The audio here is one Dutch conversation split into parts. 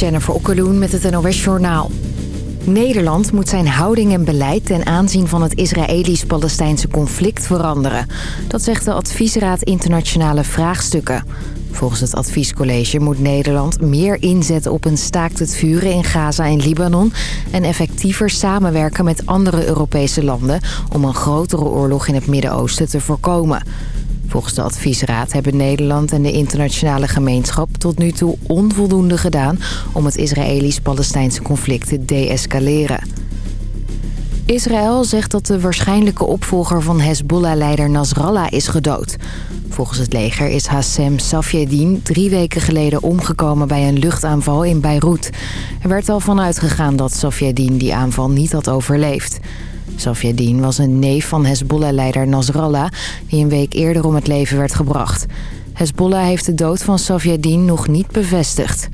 Jennifer Okkeloen met het NOS Journaal. Nederland moet zijn houding en beleid ten aanzien van het Israëlisch-Palestijnse conflict veranderen. Dat zegt de Adviesraad Internationale Vraagstukken. Volgens het adviescollege moet Nederland meer inzetten op een staakt het vuren in Gaza en Libanon... en effectiever samenwerken met andere Europese landen om een grotere oorlog in het Midden-Oosten te voorkomen. Volgens de adviesraad hebben Nederland en de internationale gemeenschap tot nu toe onvoldoende gedaan om het Israëlisch-Palestijnse conflict te deescaleren. Israël zegt dat de waarschijnlijke opvolger van Hezbollah-leider Nasrallah is gedood. Volgens het leger is Hassem Safieddin drie weken geleden omgekomen bij een luchtaanval in Beirut. Er werd al vanuit gegaan dat Safieddin die aanval niet had overleefd. Safieddin was een neef van Hezbollah-leider Nasrallah... die een week eerder om het leven werd gebracht. Hezbollah heeft de dood van Safieddin nog niet bevestigd.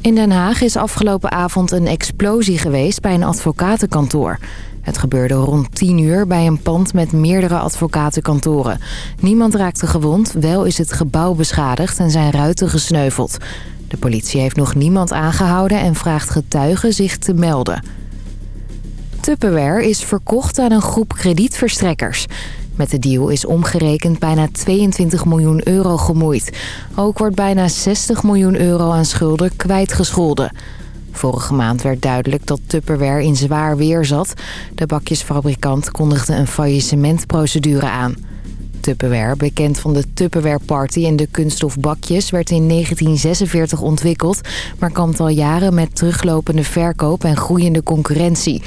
In Den Haag is afgelopen avond een explosie geweest bij een advocatenkantoor. Het gebeurde rond 10 uur bij een pand met meerdere advocatenkantoren. Niemand raakte gewond, wel is het gebouw beschadigd en zijn ruiten gesneuveld. De politie heeft nog niemand aangehouden en vraagt getuigen zich te melden. Tupperware is verkocht aan een groep kredietverstrekkers. Met de deal is omgerekend bijna 22 miljoen euro gemoeid. Ook wordt bijna 60 miljoen euro aan schulden kwijtgescholden. Vorige maand werd duidelijk dat Tupperware in zwaar weer zat. De bakjesfabrikant kondigde een faillissementprocedure aan. Tupperware, bekend van de Tupperware Party en de kunststof bakjes... werd in 1946 ontwikkeld, maar kampt al jaren met teruglopende verkoop en groeiende concurrentie.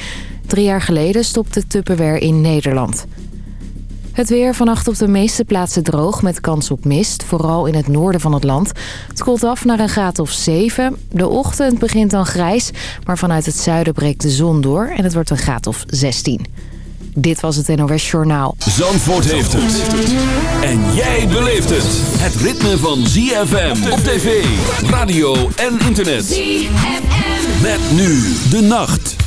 Drie jaar geleden stopte Tupperware in Nederland. Het weer vannacht op de meeste plaatsen droog met kans op mist. Vooral in het noorden van het land. Het koelt af naar een graad of 7. De ochtend begint dan grijs. Maar vanuit het zuiden breekt de zon door. En het wordt een graad of 16. Dit was het NOS Journaal. Zandvoort heeft het. En jij beleeft het. Het ritme van ZFM op tv, radio en internet. ZFM. Met nu de nacht.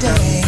today.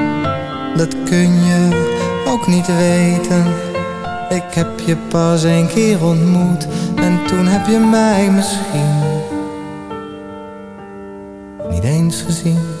dat kun je ook niet weten. Ik heb je pas een keer ontmoet en toen heb je mij misschien niet eens gezien.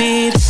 Speed.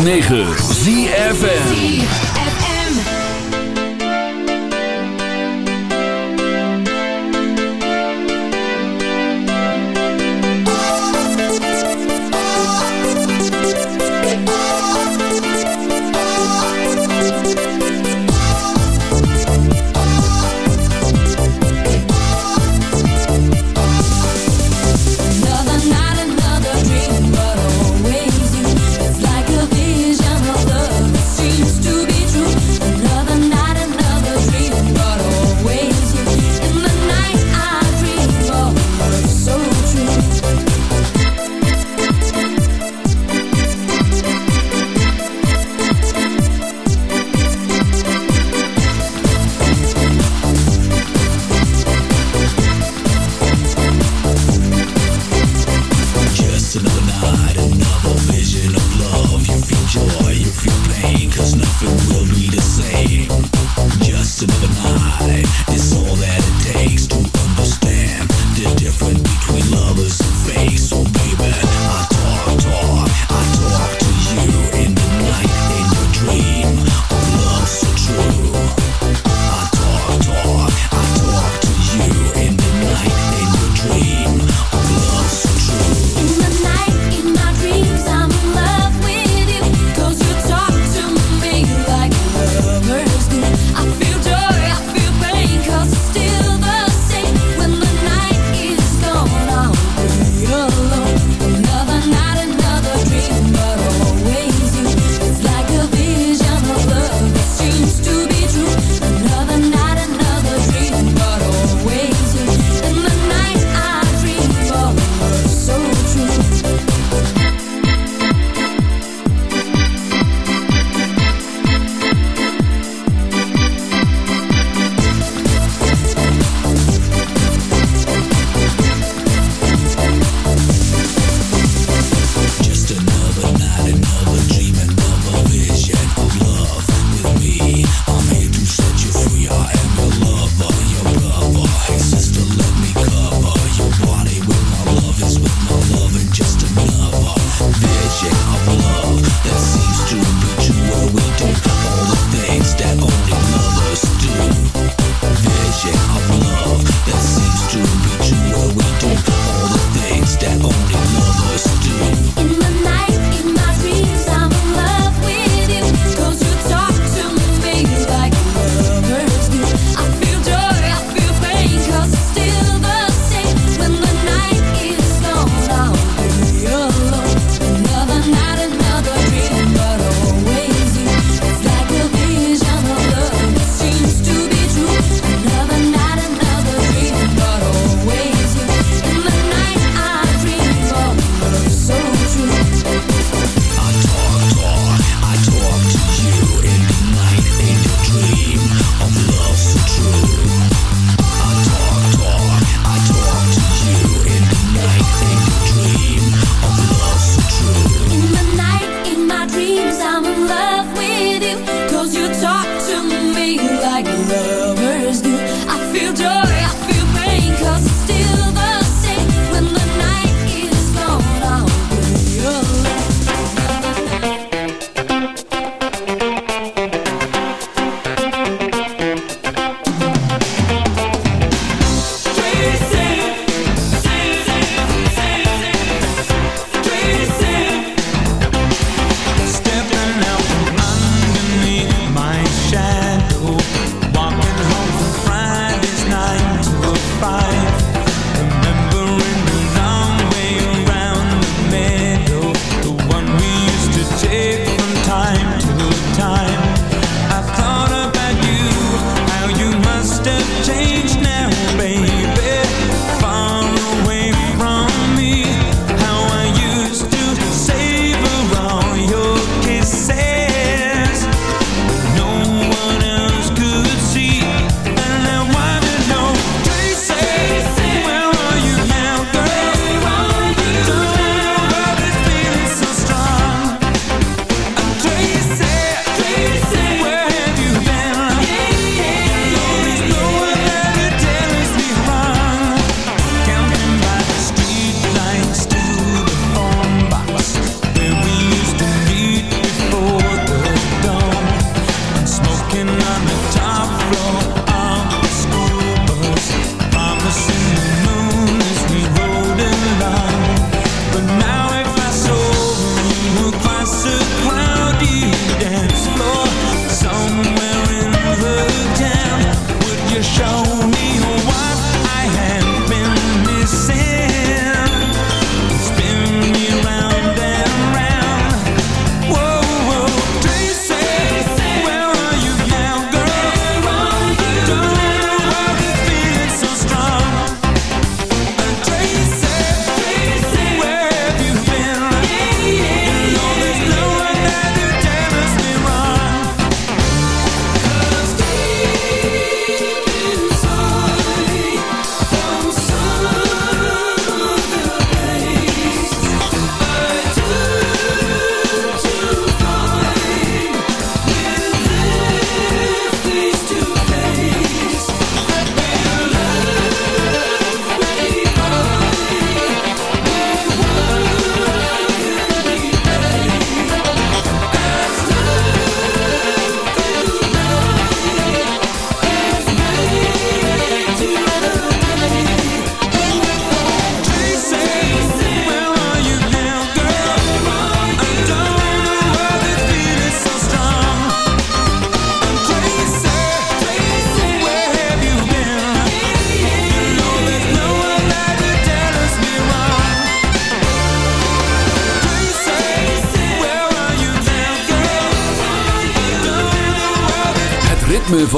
106.9